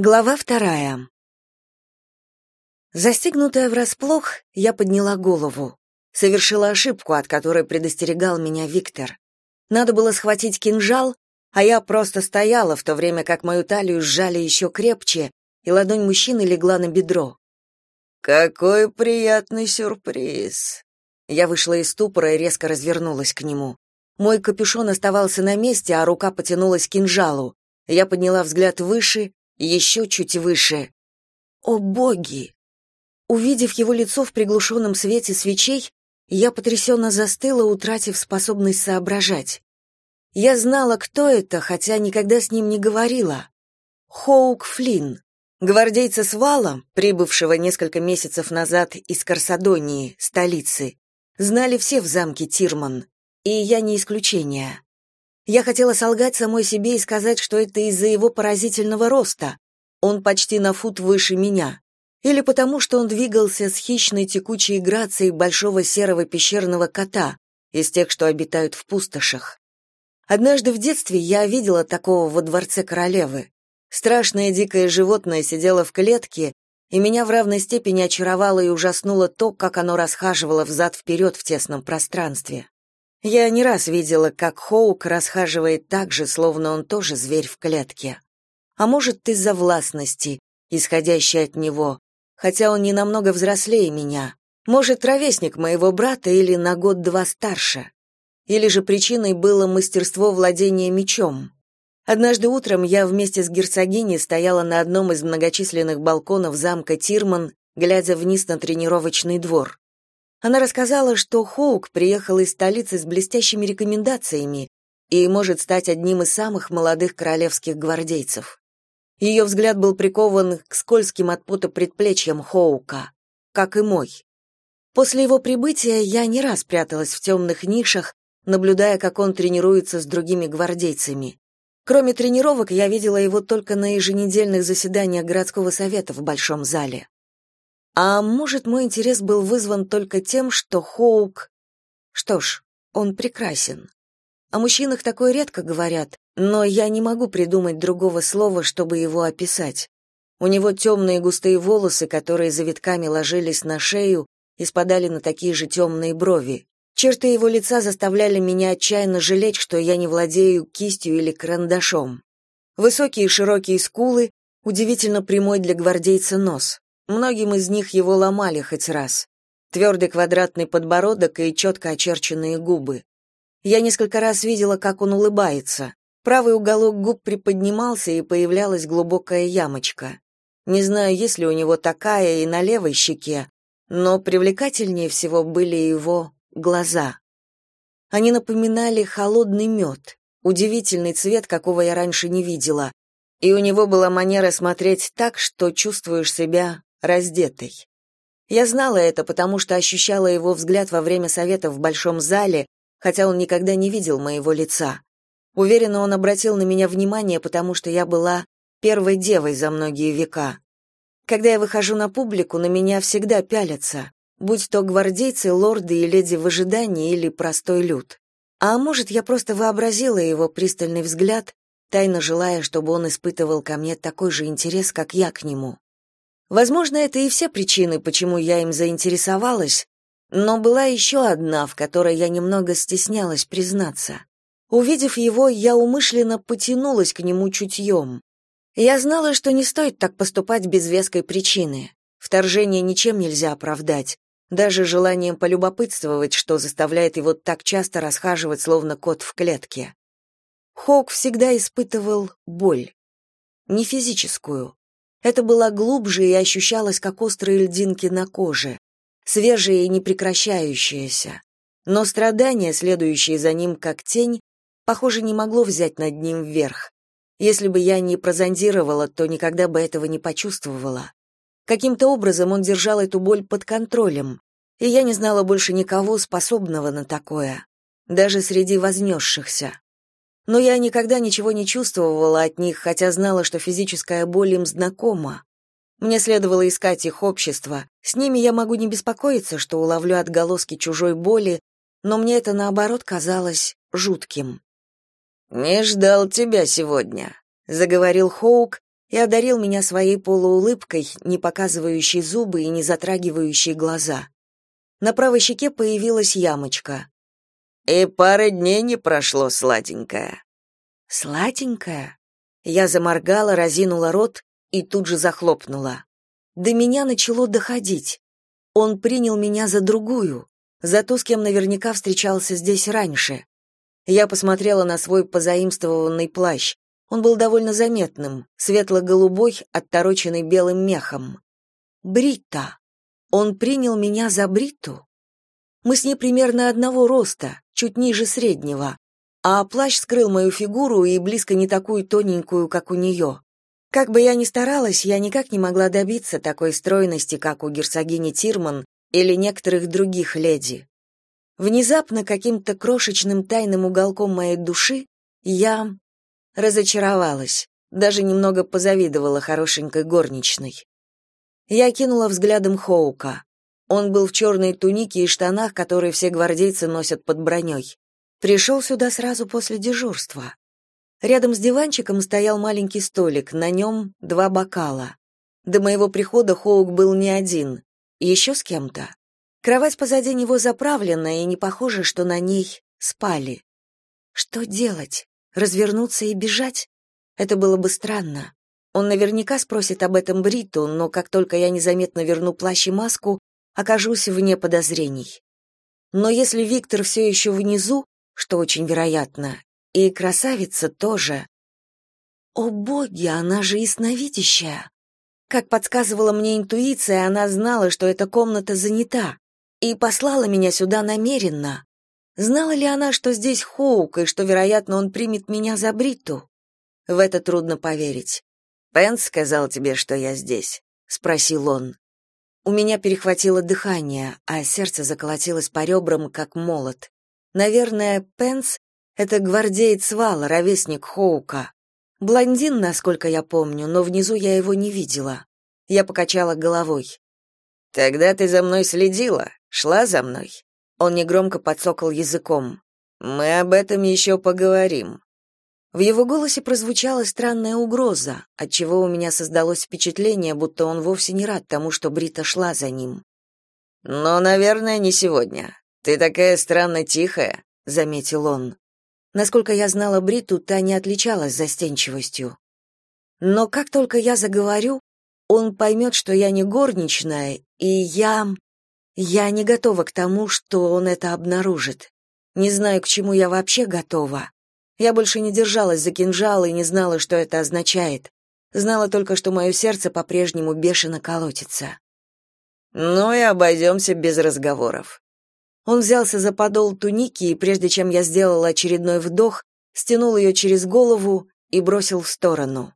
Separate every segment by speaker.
Speaker 1: Глава вторая. Застигнутая врасплох, я подняла голову. Совершила ошибку, от которой предостерегал меня Виктор. Надо было схватить кинжал, а я просто стояла, в то время как мою талию сжали еще крепче, и ладонь мужчины легла на бедро.
Speaker 2: «Какой приятный сюрприз!»
Speaker 1: Я вышла из ступора и резко развернулась к нему. Мой капюшон оставался на месте, а рука потянулась к кинжалу. Я подняла взгляд выше еще чуть выше. О боги! Увидев его лицо в приглушенном свете свечей, я потрясенно застыла, утратив способность соображать. Я знала, кто это, хотя никогда с ним не говорила. Хоук Флинн, гвардейца с вала, прибывшего несколько месяцев назад из Карсадонии, столицы. Знали все в замке Тирман, и я не исключение. Я хотела солгать самой себе и сказать, что это из-за его поразительного роста. Он почти на фут выше меня. Или потому, что он двигался с хищной текучей грацией большого серого пещерного кота, из тех, что обитают в пустошах. Однажды в детстве я видела такого во дворце королевы. Страшное дикое животное сидело в клетке, и меня в равной степени очаровало и ужаснуло то, как оно расхаживало взад-вперед в тесном пространстве. Я не раз видела, как Хоук расхаживает так же, словно он тоже зверь в клетке. А может, из-за властности, исходящей от него, хотя он не намного взрослее меня. Может, ровесник моего брата или на год-два старше. Или же причиной было мастерство владения мечом. Однажды утром я вместе с герцогиней стояла на одном из многочисленных балконов замка Тирман, глядя вниз на тренировочный двор. Она рассказала, что Хоук приехал из столицы с блестящими рекомендациями и может стать одним из самых молодых королевских гвардейцев. Ее взгляд был прикован к скользким от пота предплечьям Хоука, как и мой. После его прибытия я не раз пряталась в темных нишах, наблюдая, как он тренируется с другими гвардейцами. Кроме тренировок, я видела его только на еженедельных заседаниях городского совета в большом зале. А может, мой интерес был вызван только тем, что Хоук... Что ж, он прекрасен. О мужчинах такое редко говорят, но я не могу придумать другого слова, чтобы его описать. У него темные густые волосы, которые завитками ложились на шею и спадали на такие же темные брови. Черты его лица заставляли меня отчаянно жалеть, что я не владею кистью или карандашом. Высокие широкие скулы, удивительно прямой для гвардейца нос. Многим из них его ломали хоть раз. Твердый квадратный подбородок и четко очерченные губы. Я несколько раз видела, как он улыбается. Правый уголок губ приподнимался, и появлялась глубокая ямочка. Не знаю, есть ли у него такая и на левой щеке, но привлекательнее всего были его глаза. Они напоминали холодный мед, удивительный цвет, какого я раньше не видела. И у него была манера смотреть так, что чувствуешь себя раздетой. Я знала это, потому что ощущала его взгляд во время совета в большом зале, хотя он никогда не видел моего лица. Уверена, он обратил на меня внимание, потому что я была первой девой за многие века. Когда я выхожу на публику, на меня всегда пялятся, будь то гвардейцы, лорды и леди в ожидании или простой люд. А может, я просто вообразила его пристальный взгляд, тайно желая, чтобы он испытывал ко мне такой же интерес, как я к нему. Возможно, это и все причины, почему я им заинтересовалась, но была еще одна, в которой я немного стеснялась признаться. Увидев его, я умышленно потянулась к нему чутьем. Я знала, что не стоит так поступать без веской причины. Вторжение ничем нельзя оправдать, даже желанием полюбопытствовать, что заставляет его так часто расхаживать, словно кот в клетке. Хок всегда испытывал боль. Не физическую, это было глубже и ощущалось, как острые льдинки на коже, свежее и непрекращающееся. Но страдание, следующее за ним как тень, похоже, не могло взять над ним верх. Если бы я не прозондировала, то никогда бы этого не почувствовала. Каким-то образом он держал эту боль под контролем, и я не знала больше никого, способного на такое, даже среди вознесшихся но я никогда ничего не чувствовала от них, хотя знала, что физическая боль им знакома. Мне следовало искать их общество. С ними я могу не беспокоиться, что уловлю отголоски чужой боли, но мне это наоборот казалось жутким.
Speaker 2: Не ждал тебя сегодня, заговорил Хоук,
Speaker 1: и одарил меня своей полуулыбкой, не показывающей зубы и не затрагивающей глаза. На правой щеке появилась ямочка.
Speaker 2: «И пары дней не прошло, сладенькая».
Speaker 1: «Сладенькая?» Я заморгала, разинула рот и тут же захлопнула. До меня начало доходить. Он принял меня за другую, за ту, с кем наверняка встречался здесь раньше. Я посмотрела на свой позаимствованный плащ. Он был довольно заметным, светло-голубой, оттороченный белым мехом. Брита. Он принял меня за Бриту. Мы с ней примерно одного роста, чуть ниже среднего, а плащ скрыл мою фигуру и близко не такую тоненькую, как у нее. Как бы я ни старалась, я никак не могла добиться такой стройности, как у герцогини Тирман или некоторых других леди. Внезапно каким-то крошечным тайным уголком моей души я разочаровалась, даже немного позавидовала хорошенькой горничной. Я кинула взглядом Хоука. Он был в черной тунике и штанах, которые все гвардейцы носят под броней. Пришел сюда сразу после дежурства. Рядом с диванчиком стоял маленький столик, на нем два бокала. До моего прихода Хоук был не один, еще с кем-то. Кровать позади него заправлена, и не похоже, что на ней спали. Что делать? Развернуться и бежать? Это было бы странно. Он наверняка спросит об этом Бриту, но как только я незаметно верну плащ и маску, окажусь вне подозрений. Но если Виктор все еще внизу, что очень вероятно, и красавица тоже. О боги, она же ясновидящая. Как подсказывала мне интуиция, она знала, что эта комната занята, и послала меня сюда намеренно. Знала ли она, что здесь Хоук, и что, вероятно, он примет меня за Бритту? В это трудно поверить. «Пенс сказал тебе, что я здесь?» — спросил он. У меня перехватило дыхание, а сердце заколотилось по ребрам, как молот. Наверное, Пенс — это гвардеец Вала, ровесник Хоука. Блондин, насколько я помню, но внизу я его не видела. Я покачала головой.
Speaker 2: «Тогда ты за мной следила, шла за мной?»
Speaker 1: Он негромко подсокал языком.
Speaker 2: «Мы об этом еще поговорим».
Speaker 1: В его голосе прозвучала странная угроза, отчего у меня создалось впечатление, будто он вовсе не рад тому, что Брита шла за ним.
Speaker 2: «Но, наверное, не сегодня. Ты такая странно тихая», — заметил он.
Speaker 1: Насколько я знала Бриту, та не отличалась застенчивостью. Но как только я заговорю, он поймет, что я не горничная, и я... Я не готова к тому, что он это обнаружит. Не знаю, к чему я вообще готова. Я больше не держалась за кинжал и не знала, что это означает. Знала только, что мое сердце по-прежнему бешено колотится.
Speaker 2: «Ну и обойдемся без разговоров».
Speaker 1: Он взялся за подол туники, и прежде чем я сделала очередной вдох, стянул ее через голову и бросил в сторону.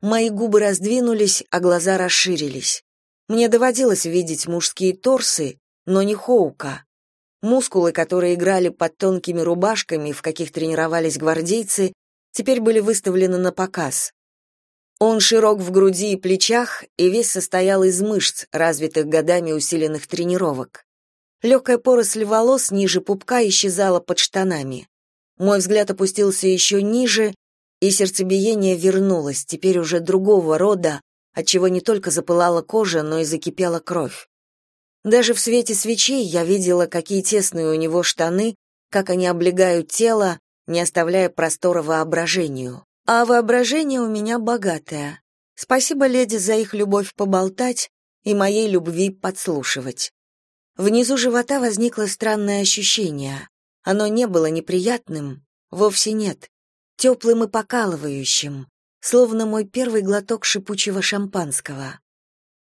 Speaker 1: Мои губы раздвинулись, а глаза расширились. Мне доводилось видеть мужские торсы, но не Хоука. Мускулы, которые играли под тонкими рубашками, в каких тренировались гвардейцы, теперь были выставлены на показ. Он широк в груди и плечах и весь состоял из мышц, развитых годами усиленных тренировок. Легкая поросль волос ниже пупка исчезала под штанами. Мой взгляд опустился еще ниже, и сердцебиение вернулось, теперь уже другого рода, отчего не только запылала кожа, но и закипела кровь. Даже в свете свечей я видела, какие тесные у него штаны, как они облегают тело, не оставляя простора воображению. А воображение у меня богатое. Спасибо, леди, за их любовь поболтать и моей любви подслушивать. Внизу живота возникло странное ощущение. Оно не было неприятным, вовсе нет, теплым и покалывающим, словно мой первый глоток шипучего шампанского.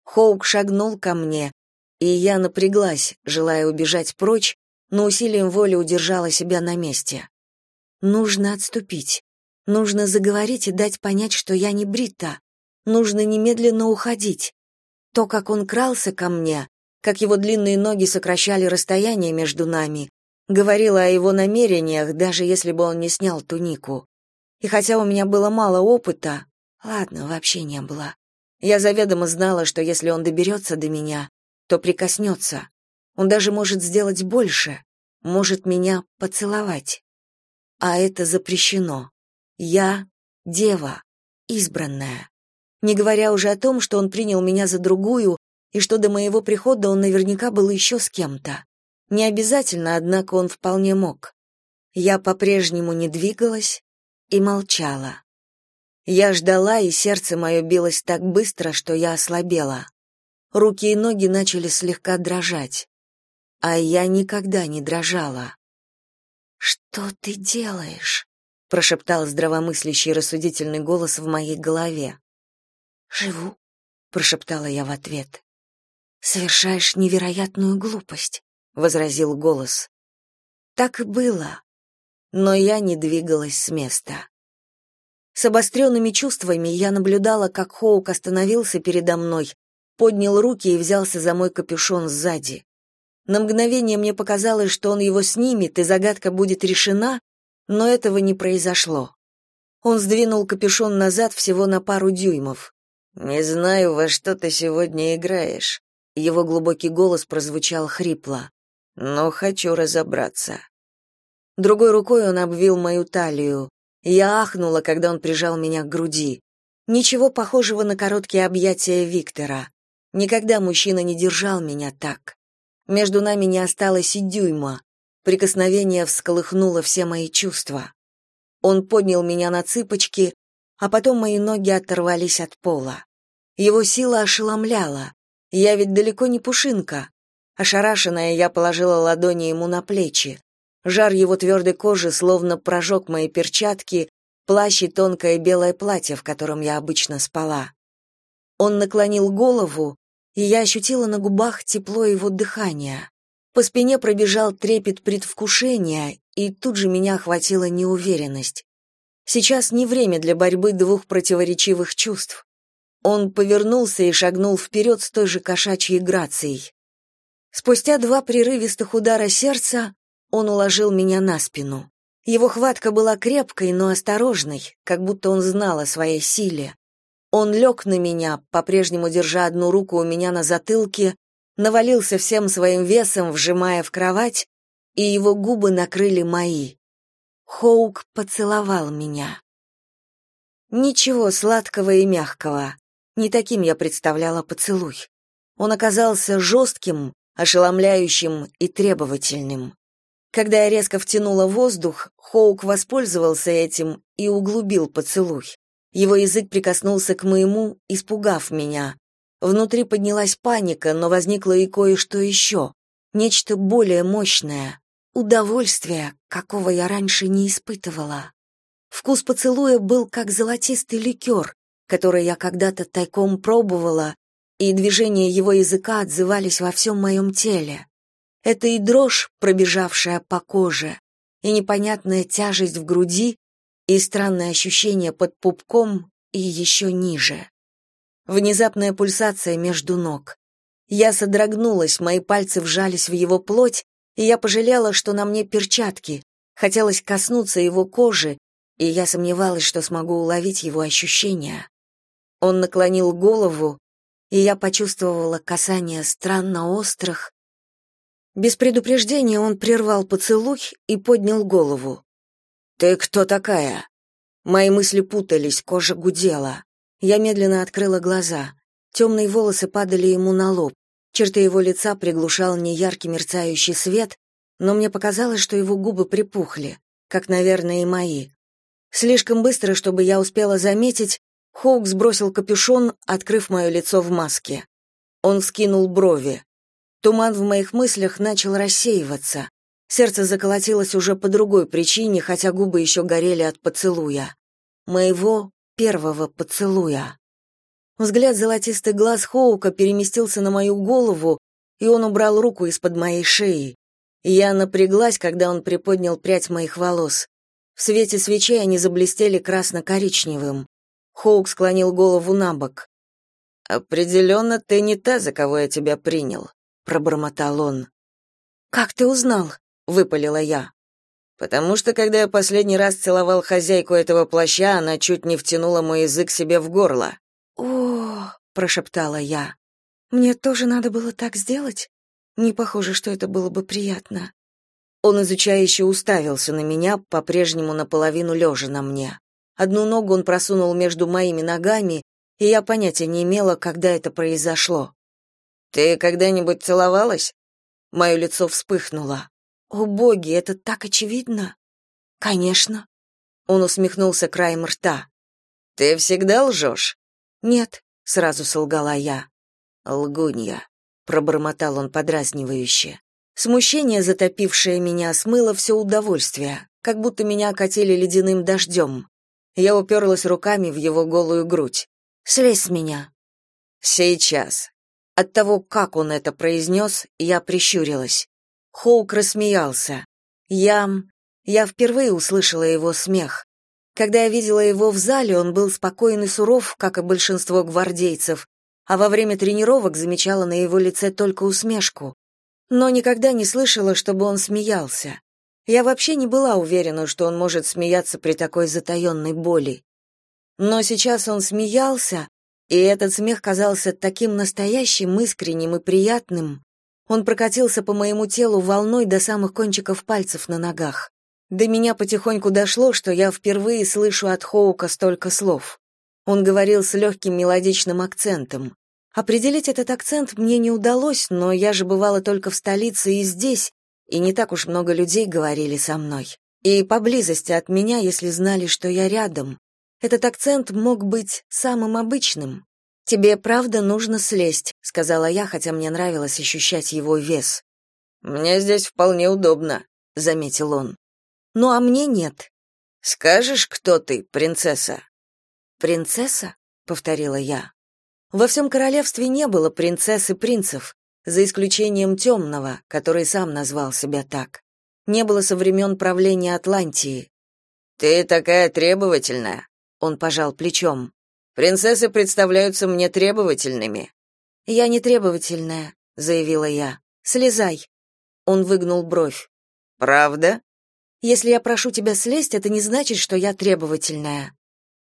Speaker 1: Хоук шагнул ко мне, и я напряглась, желая убежать прочь, но усилием воли удержала себя на месте. Нужно отступить. Нужно заговорить и дать понять, что я не Брита. Нужно немедленно уходить. То, как он крался ко мне, как его длинные ноги сокращали расстояние между нами, говорило о его намерениях, даже если бы он не снял тунику. И хотя у меня было мало опыта, ладно, вообще не было. Я заведомо знала, что если он доберется до меня, то прикоснется. Он даже может сделать больше, может меня поцеловать. А это запрещено. Я дева, избранная. не говоря уже о том, что он принял меня за другую и что до моего прихода он наверняка был еще с кем-то. Не обязательно, однако он вполне мог. Я по-прежнему не двигалась и молчала. Я ждала, и сердце мое билось так быстро, что я ослабела. Руки и ноги начали слегка дрожать. А я никогда не дрожала. «Что ты делаешь?» — прошептал здравомыслящий рассудительный голос в моей голове. «Живу», — прошептала я в ответ. «Совершаешь невероятную глупость», — возразил голос. Так и было, но я не двигалась с места. С обостренными чувствами я наблюдала, как Хоук остановился передо мной, поднял руки и взялся за мой капюшон сзади. На мгновение мне показалось, что он его снимет, и загадка будет решена, но этого не произошло. Он сдвинул капюшон назад всего на пару дюймов.
Speaker 2: «Не знаю, во что ты сегодня играешь».
Speaker 1: Его глубокий голос прозвучал хрипло.
Speaker 2: «Но хочу разобраться».
Speaker 1: Другой рукой он обвил мою талию. Я ахнула, когда он прижал меня к груди. Ничего похожего на короткие объятия Виктора. Никогда мужчина не держал меня так. Между нами не осталось и дюйма. Прикосновение всколыхнуло все мои чувства. Он поднял меня на цыпочки, а потом мои ноги оторвались от пола. Его сила ошеломляла. Я ведь далеко не пушинка. Ошарашенная, я положила ладони ему на плечи. Жар его твердой кожи словно прожег мои перчатки, плащ и тонкое белое платье, в котором я обычно спала. Он наклонил голову, и я ощутила на губах тепло его дыхания. По спине пробежал трепет предвкушения, и тут же меня охватила неуверенность. Сейчас не время для борьбы двух противоречивых чувств. Он повернулся и шагнул вперед с той же кошачьей грацией. Спустя два прерывистых удара сердца он уложил меня на спину. Его хватка была крепкой, но осторожной, как будто он знал о своей силе. Он лег на меня, по-прежнему держа одну руку у меня на затылке, навалился всем своим весом, вжимая в кровать, и его губы накрыли мои. Хоук поцеловал меня. Ничего сладкого и мягкого. Не таким я представляла поцелуй. Он оказался жестким, ошеломляющим и требовательным. Когда я резко втянула воздух, Хоук воспользовался этим и углубил поцелуй. Его язык прикоснулся к моему, испугав меня. Внутри поднялась паника, но возникло и кое-что еще. Нечто более мощное. Удовольствие, какого я раньше не испытывала. Вкус поцелуя был как золотистый ликер, который я когда-то тайком пробовала, и движения его языка отзывались во всем моем теле. Это и дрожь, пробежавшая по коже, и непонятная тяжесть в груди, и странное ощущение под пупком и еще ниже. Внезапная пульсация между ног. Я содрогнулась, мои пальцы вжались в его плоть, и я пожалела, что на мне перчатки. Хотелось коснуться его кожи, и я сомневалась, что смогу уловить его ощущения. Он наклонил голову, и я почувствовала касание странно острых, без предупреждения он прервал поцелуй и поднял голову. «Ты кто такая?» Мои мысли путались, кожа гудела. Я медленно открыла глаза. Темные волосы падали ему на лоб. Черты его лица приглушал неяркий мерцающий свет, но мне показалось, что его губы припухли, как, наверное, и мои. Слишком быстро, чтобы я успела заметить, Хоук сбросил капюшон, открыв мое лицо в маске. Он вскинул брови. Туман в моих мыслях начал рассеиваться. Сердце заколотилось уже по другой причине, хотя губы еще горели от поцелуя. Моего первого поцелуя. Взгляд золотистых глаз Хоука переместился на мою голову, и он убрал руку из-под моей шеи. Я напряглась, когда он приподнял прядь моих волос. В свете свечей они заблестели красно-коричневым. Хоук склонил голову на бок. «Определенно, ты не та, за кого я тебя принял пробормотал он. Как ты узнал? Выпалила я. Потому что когда я последний раз целовал хозяйку этого плаща, она чуть не втянула мой язык себе в горло. О, прошептала я. Мне тоже надо было так сделать? Не похоже, что это было бы приятно. Он изучающе уставился на меня, по-прежнему наполовину лежа на мне. Одну ногу он просунул между моими ногами, и я понятия не имела, когда это произошло.
Speaker 2: Ты когда-нибудь целовалась?
Speaker 1: Мое лицо вспыхнуло. О, боги, это так очевидно. Конечно. Он усмехнулся краем рта.
Speaker 2: Ты всегда лжешь?»
Speaker 1: Нет, сразу солгала я.
Speaker 2: Лгунья,
Speaker 1: пробормотал он подразнивающе. Смущение, затопившее меня, смыло все удовольствие, как будто меня окатили ледяным дождем. Я уперлась руками в его голую грудь. «Слезь с меня».
Speaker 2: «Сейчас».
Speaker 1: От того, как он это произнес, я прищурилась. Хоук рассмеялся. Я... я впервые услышала его смех. Когда я видела его в зале, он был спокоен и суров, как и большинство гвардейцев, а во время тренировок замечала на его лице только усмешку. Но никогда не слышала, чтобы он смеялся. Я вообще не была уверена, что он может смеяться при такой затаенной боли. Но сейчас он смеялся, и этот смех казался таким настоящим, искренним и приятным. Он прокатился по моему телу волной до самых кончиков пальцев на ногах. До меня потихоньку дошло, что я впервые слышу от Хоука столько слов. Он говорил с легким мелодичным акцентом. Определить этот акцент мне не удалось, но я же бывала только в столице и здесь, и не так уж много людей говорили со мной. И поблизости от меня, если знали, что я рядом. Этот акцент мог быть самым обычным. «Тебе правда нужно слезть», — сказала я, хотя мне нравилось ощущать его вес.
Speaker 2: «Мне здесь вполне удобно», — заметил он.
Speaker 1: Ну а мне нет.
Speaker 2: Скажешь, кто ты, принцесса?
Speaker 1: Принцесса? повторила я. Во всем королевстве не было принцесс и принцев, за исключением темного, который сам назвал себя так. Не было со времен правления Атлантии.
Speaker 2: Ты такая требовательная, он пожал плечом. Принцессы представляются мне требовательными.
Speaker 1: Я не требовательная, заявила я. Слезай. Он выгнул бровь.
Speaker 2: Правда?
Speaker 1: Если я прошу тебя слезть, это не значит, что я требовательная.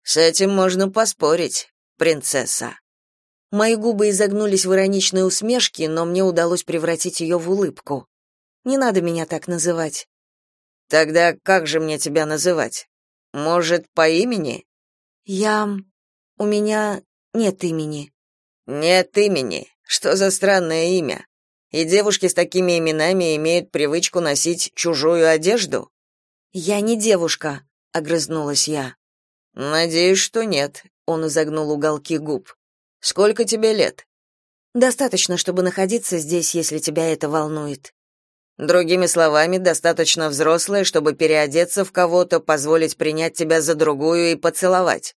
Speaker 2: С этим можно поспорить, принцесса.
Speaker 1: Мои губы изогнулись в ироничной усмешке, но мне удалось превратить ее в улыбку. Не надо меня так называть.
Speaker 2: Тогда как же мне тебя называть? Может, по имени?
Speaker 1: Я у меня нет имени.
Speaker 2: Нет имени. Что за странное имя? И девушки с такими именами имеют привычку носить чужую одежду?
Speaker 1: Я не девушка, огрызнулась я.
Speaker 2: Надеюсь, что нет, он изогнул уголки губ. Сколько тебе лет?
Speaker 1: Достаточно, чтобы находиться здесь, если тебя это волнует.
Speaker 2: Другими словами, достаточно взрослая, чтобы переодеться в кого-то, позволить принять тебя за другую и поцеловать.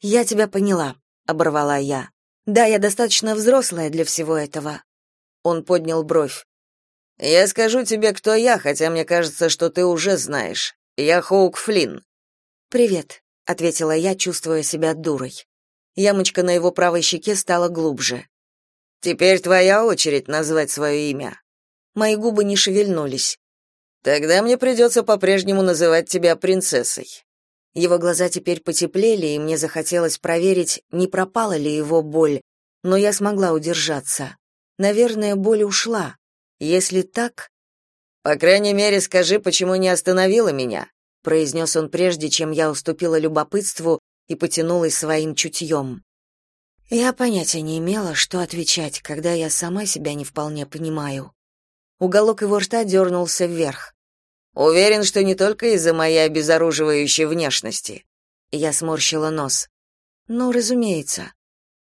Speaker 1: Я тебя поняла, оборвала я. Да, я достаточно взрослая для всего этого. Он поднял бровь.
Speaker 2: Я скажу тебе, кто я, хотя мне кажется, что ты уже знаешь. Я Хоук Флинн.
Speaker 1: Привет, ответила я, чувствуя себя дурой. Ямочка на его правой щеке стала глубже.
Speaker 2: Теперь твоя очередь назвать свое имя.
Speaker 1: Мои губы не шевельнулись.
Speaker 2: Тогда мне придется по-прежнему называть тебя принцессой.
Speaker 1: Его глаза теперь потеплели, и мне захотелось проверить, не пропала ли его боль, но я смогла удержаться. Наверное, боль ушла. Если так,
Speaker 2: по крайней мере, скажи, почему не остановила меня,
Speaker 1: произнес он прежде, чем я уступила любопытству и потянулась своим чутьем. Я понятия не имела, что отвечать, когда я сама себя не вполне понимаю. Уголок его рта дернулся вверх.
Speaker 2: Уверен, что не только из-за моей обезоруживающей внешности.
Speaker 1: Я сморщила нос. Ну, разумеется.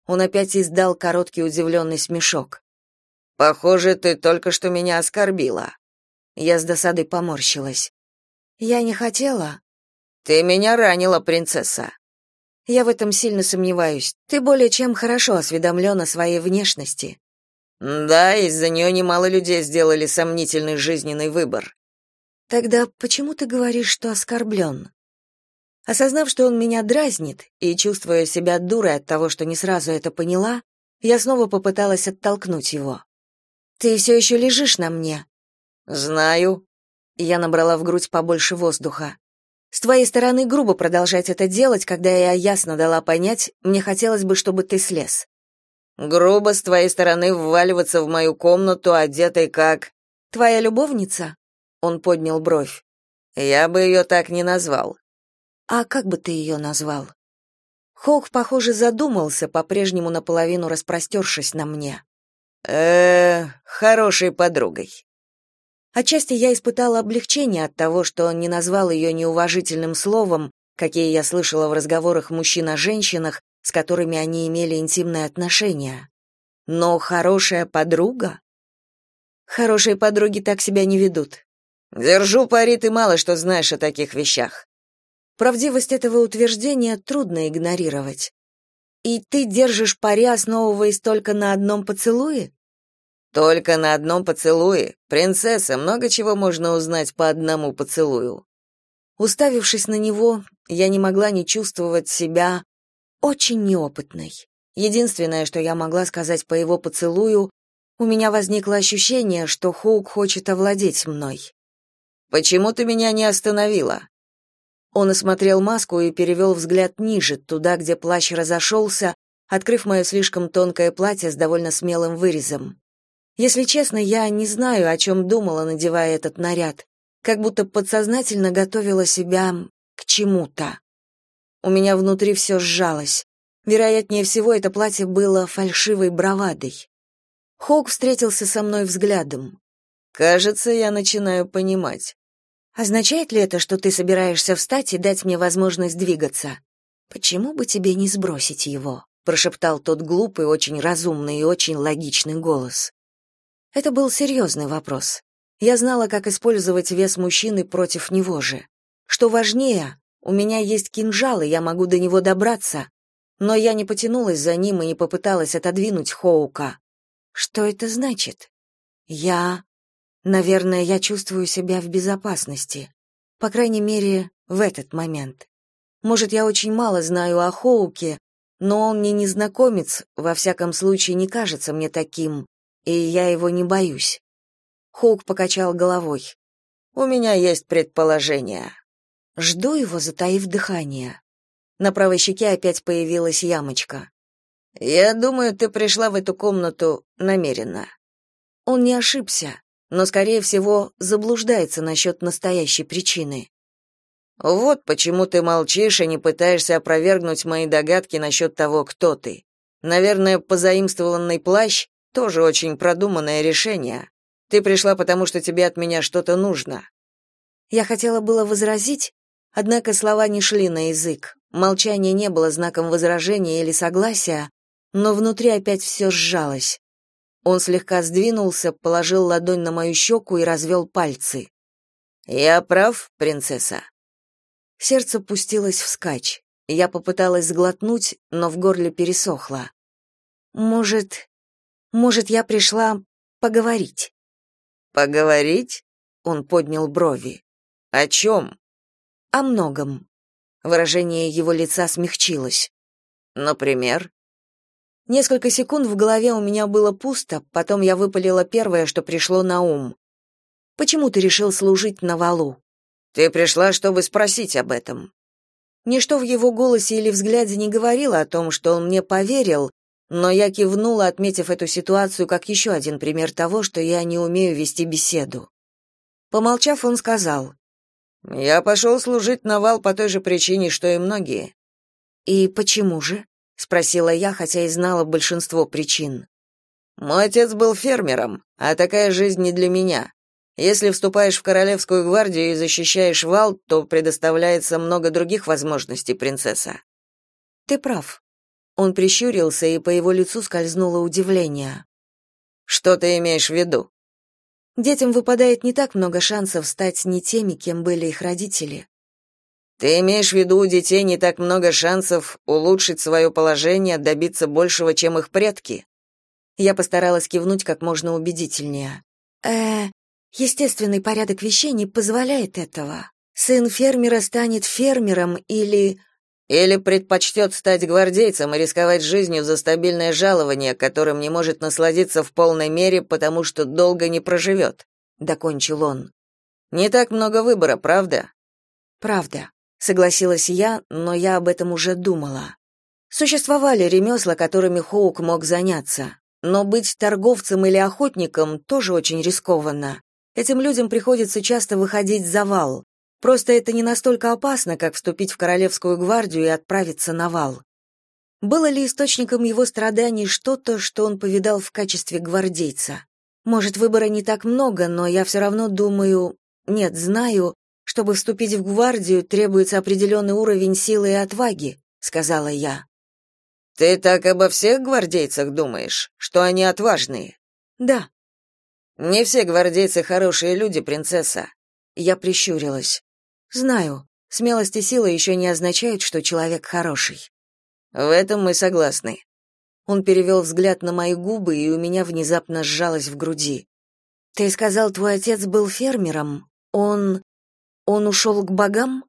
Speaker 1: Он опять издал короткий удивленный смешок.
Speaker 2: Похоже, ты только что меня оскорбила.
Speaker 1: Я с досадой поморщилась. Я не хотела.
Speaker 2: Ты меня ранила, принцесса.
Speaker 1: Я в этом сильно сомневаюсь. Ты более чем хорошо осведомлен о своей внешности.
Speaker 2: Да, из-за нее немало людей сделали сомнительный жизненный выбор.
Speaker 1: Тогда почему ты говоришь, что оскорблен?» Осознав, что он меня дразнит, и чувствуя себя дурой от того, что не сразу это поняла, я снова попыталась оттолкнуть его. Ты все еще лежишь на мне.
Speaker 2: Знаю.
Speaker 1: Я набрала в грудь побольше воздуха. С твоей стороны грубо продолжать это делать, когда я ясно дала понять, мне хотелось бы, чтобы ты слез.
Speaker 2: Грубо с твоей стороны вваливаться в мою комнату, одетой как
Speaker 1: твоя любовница? Он поднял бровь.
Speaker 2: Я бы ее так не назвал.
Speaker 1: А как бы ты ее назвал? Хоук, похоже, задумался, по-прежнему наполовину распростершись на мне.
Speaker 2: э хорошей подругой.
Speaker 1: Отчасти я испытала облегчение от того, что он не назвал ее неуважительным словом, какие я слышала в разговорах мужчин о женщинах, с которыми они имели интимные отношения. Но хорошая подруга? Хорошие подруги так себя не ведут.
Speaker 2: Держу пари, ты мало что знаешь о таких вещах.
Speaker 1: Правдивость этого утверждения трудно игнорировать. И ты держишь пари, основываясь только на одном поцелуе?
Speaker 2: Только на одном поцелуе. Принцесса, много чего можно узнать по одному поцелую.
Speaker 1: Уставившись на него, я не могла не чувствовать себя очень неопытной. Единственное, что я могла сказать по его поцелую, у меня возникло ощущение, что Хоук хочет овладеть мной.
Speaker 2: «Почему ты меня не остановила?»
Speaker 1: Он осмотрел маску и перевел взгляд ниже, туда, где плащ разошелся, открыв мое слишком тонкое платье с довольно смелым вырезом. Если честно, я не знаю, о чем думала, надевая этот наряд, как будто подсознательно готовила себя к чему-то. У меня внутри все сжалось. Вероятнее всего, это платье было фальшивой бравадой. Хоук встретился со мной взглядом.
Speaker 2: «Кажется, я начинаю понимать.
Speaker 1: Означает ли это, что ты собираешься встать и дать мне возможность двигаться? Почему бы тебе не сбросить его? прошептал тот глупый, очень разумный и очень логичный голос. Это был серьезный вопрос. Я знала, как использовать вес мужчины против него же. Что важнее, у меня есть кинжал, и я могу до него добраться. Но я не потянулась за ним и не попыталась отодвинуть Хоука. Что это значит? Я Наверное, я чувствую себя в безопасности. По крайней мере, в этот момент. Может, я очень мало знаю о Хоуке, но он мне незнакомец, во всяком случае, не кажется мне таким, и я его не боюсь. Хоук покачал головой.
Speaker 2: У меня есть предположение.
Speaker 1: Жду его, затаив дыхание. На правой щеке опять появилась ямочка.
Speaker 2: Я думаю, ты пришла в эту комнату намеренно.
Speaker 1: Он не ошибся но, скорее всего, заблуждается насчет настоящей причины.
Speaker 2: Вот почему ты молчишь и не пытаешься опровергнуть мои догадки насчет того, кто ты. Наверное, позаимствованный плащ тоже очень продуманное решение. Ты пришла потому, что тебе от меня что-то нужно.
Speaker 1: Я хотела было возразить, однако слова не шли на язык. Молчание не было знаком возражения или согласия, но внутри опять все сжалось. Он слегка сдвинулся, положил ладонь на мою щеку и развел пальцы.
Speaker 2: «Я прав, принцесса?»
Speaker 1: Сердце пустилось вскачь. Я попыталась сглотнуть, но в горле пересохло. «Может, может, я пришла поговорить?»
Speaker 2: «Поговорить?»
Speaker 1: — он поднял брови.
Speaker 2: «О чем?»
Speaker 1: «О многом». Выражение его лица смягчилось.
Speaker 2: «Например?»
Speaker 1: Несколько секунд в голове у меня было пусто, потом я выпалила первое, что пришло на ум. «Почему ты решил служить на валу?»
Speaker 2: «Ты пришла, чтобы спросить об этом».
Speaker 1: Ничто в его голосе или взгляде не говорило о том, что он мне поверил, но я кивнула, отметив эту ситуацию как еще один пример того, что я не умею вести беседу. Помолчав, он сказал,
Speaker 2: «Я пошел служить на вал по той же причине, что и многие».
Speaker 1: «И почему же?» Спросила я, хотя и знала большинство причин.
Speaker 2: Мой отец был фермером, а такая жизнь не для меня. Если вступаешь в королевскую гвардию и защищаешь вал, то предоставляется много других возможностей, принцесса.
Speaker 1: Ты прав. Он прищурился, и по его лицу скользнуло удивление.
Speaker 2: Что ты имеешь в виду?
Speaker 1: Детям выпадает не так много шансов стать не теми, кем были их родители.
Speaker 2: Ты имеешь в виду, у детей не так много шансов улучшить свое положение, добиться большего, чем их предки?
Speaker 1: Я постаралась кивнуть как можно убедительнее. Э, естественный порядок вещей не позволяет этого. Сын фермера станет фермером или
Speaker 2: или предпочтет стать гвардейцем и рисковать жизнью за стабильное жалование, которым не может насладиться в полной мере, потому что долго не проживет», — докончил он. «Не так много выбора, правда?»
Speaker 1: «Правда согласилась я, но я об этом уже думала. Существовали ремесла, которыми Хоук мог заняться, но быть торговцем или охотником тоже очень рискованно. Этим людям приходится часто выходить за вал. Просто это не настолько опасно, как вступить в королевскую гвардию и отправиться на вал. Было ли источником его страданий что-то, что он повидал в качестве гвардейца? Может, выбора не так много, но я все равно думаю, нет, знаю, чтобы вступить в гвардию, требуется определенный уровень силы и отваги, сказала я.
Speaker 2: Ты так обо всех гвардейцах думаешь, что они отважные?
Speaker 1: Да.
Speaker 2: Не все гвардейцы хорошие люди, принцесса.
Speaker 1: Я прищурилась. Знаю, смелость и сила еще не означают, что человек хороший.
Speaker 2: В этом мы согласны.
Speaker 1: Он перевел взгляд на мои губы, и у меня внезапно сжалось в груди. Ты сказал, твой отец был фермером. Он он ушел к богам?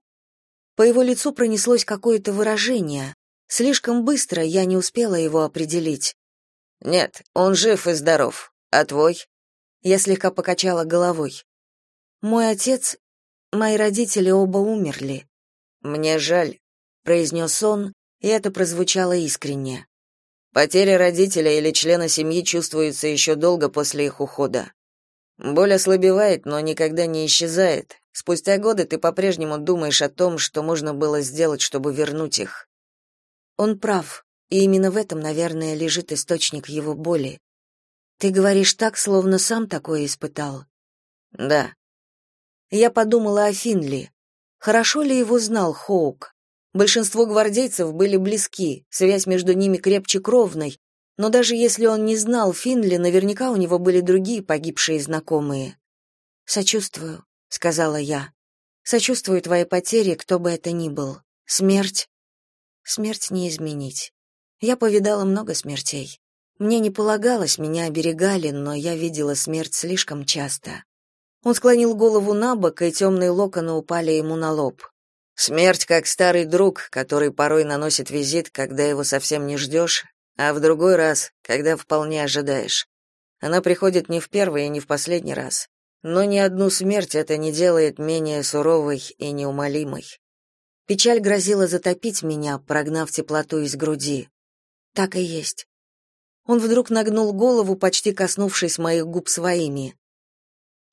Speaker 1: По его лицу пронеслось какое-то выражение. Слишком быстро я не успела его определить.
Speaker 2: Нет, он жив и здоров. А твой?
Speaker 1: Я слегка покачала головой. Мой отец, мои родители оба умерли.
Speaker 2: Мне жаль, произнес он, и это прозвучало искренне. Потеря родителя или члена семьи чувствуется еще долго после их ухода. Боль ослабевает, но никогда не исчезает. Спустя годы ты по-прежнему думаешь о том, что можно было сделать, чтобы вернуть их.
Speaker 1: Он прав, и именно в этом, наверное, лежит источник его боли. Ты говоришь так, словно сам такое испытал.
Speaker 2: Да.
Speaker 1: Я подумала о Финли. Хорошо ли его знал Хоук? Большинство гвардейцев были близки, связь между ними крепче кровной, но даже если он не знал Финли, наверняка у него были другие погибшие знакомые. Сочувствую, сказала я. Сочувствую твоей потере, кто бы это ни был. Смерть смерть не изменить. Я повидала много смертей. Мне не полагалось, меня оберегали, но я видела смерть слишком часто. Он склонил голову на бок, и темные локоны упали ему на лоб.
Speaker 2: Смерть как старый друг, который порой наносит визит, когда его совсем не ждешь, а в другой раз, когда вполне ожидаешь. Она приходит не в первый и не в последний раз. Но ни одну смерть это не делает менее суровой и неумолимой. Печаль грозила затопить меня, прогнав теплоту из груди.
Speaker 1: Так и есть. Он вдруг нагнул голову, почти коснувшись моих губ своими.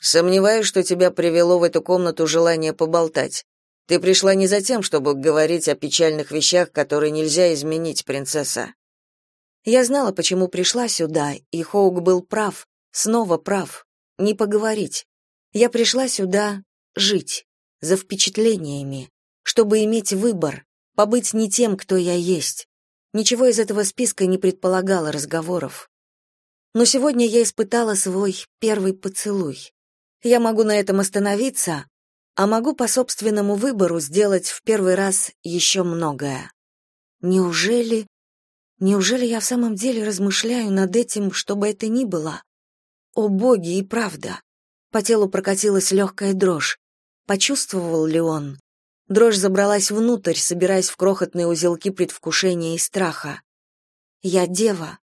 Speaker 2: Сомневаюсь, что тебя привело в эту комнату желание поболтать. Ты пришла не за тем, чтобы говорить о печальных вещах, которые нельзя изменить, принцесса.
Speaker 1: Я знала, почему пришла сюда, и Хоук был прав, снова прав. Не поговорить. Я пришла сюда жить, за впечатлениями, чтобы иметь выбор, побыть не тем, кто я есть. Ничего из этого списка не предполагало разговоров. Но сегодня я испытала свой первый поцелуй. Я могу на этом остановиться, а могу по собственному выбору сделать в первый раз еще многое. Неужели Неужели я в самом деле размышляю над этим, чтобы это ни было? О боги и правда. По телу прокатилась легкая дрожь. Почувствовал ли он? Дрожь забралась внутрь, собираясь в крохотные узелки предвкушения и страха. Я дева,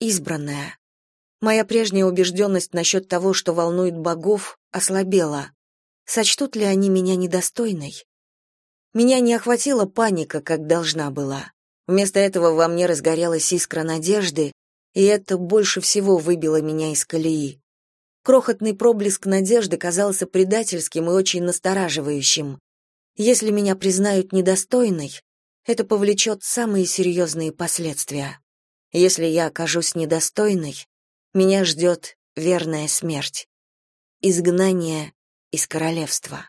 Speaker 1: избранная. Моя прежняя убежденность насчет того, что волнует богов, ослабела. Сочтут ли они меня недостойной? Меня не охватила паника, как должна была. Вместо этого во мне разгорелась искра надежды, и это больше всего выбило меня из колеи. Крохотный проблеск надежды казался предательским и очень настораживающим. Если меня признают недостойной, это повлечет самые серьезные последствия. Если я окажусь недостойной, меня ждет верная смерть. Изгнание из королевства.